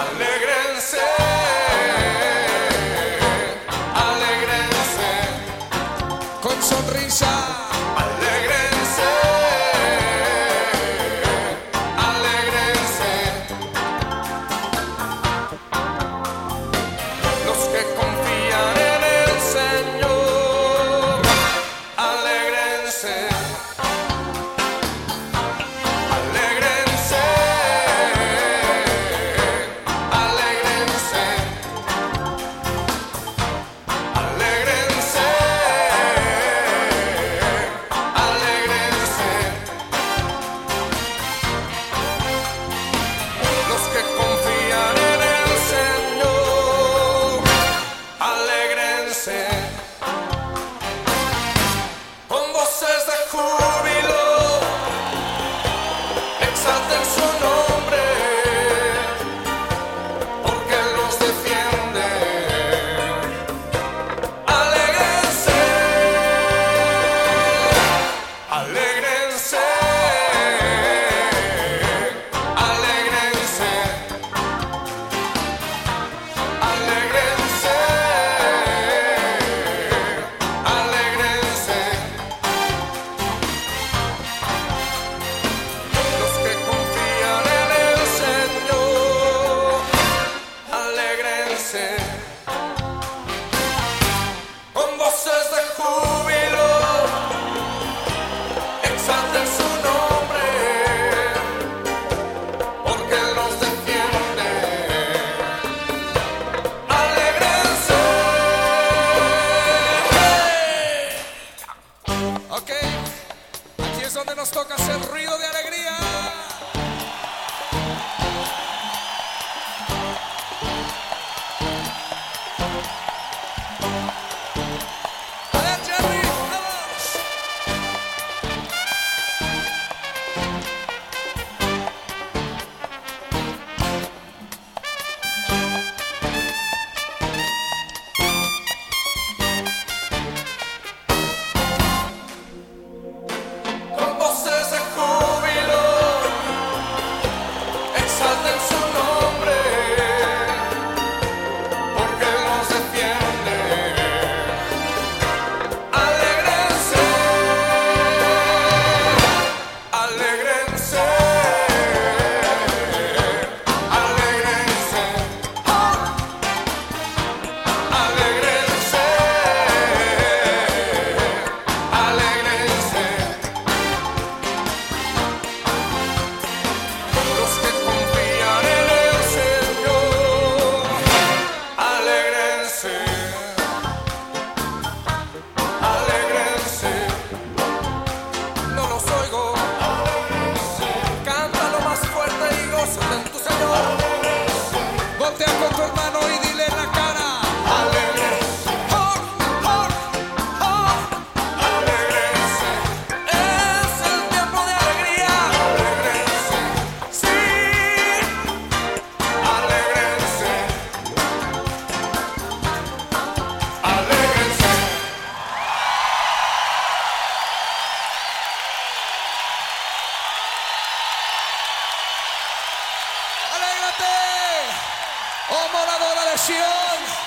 Alegrense, alegrense con sonrisa. donde nos toca hacer ruido de alegría. Cristiano!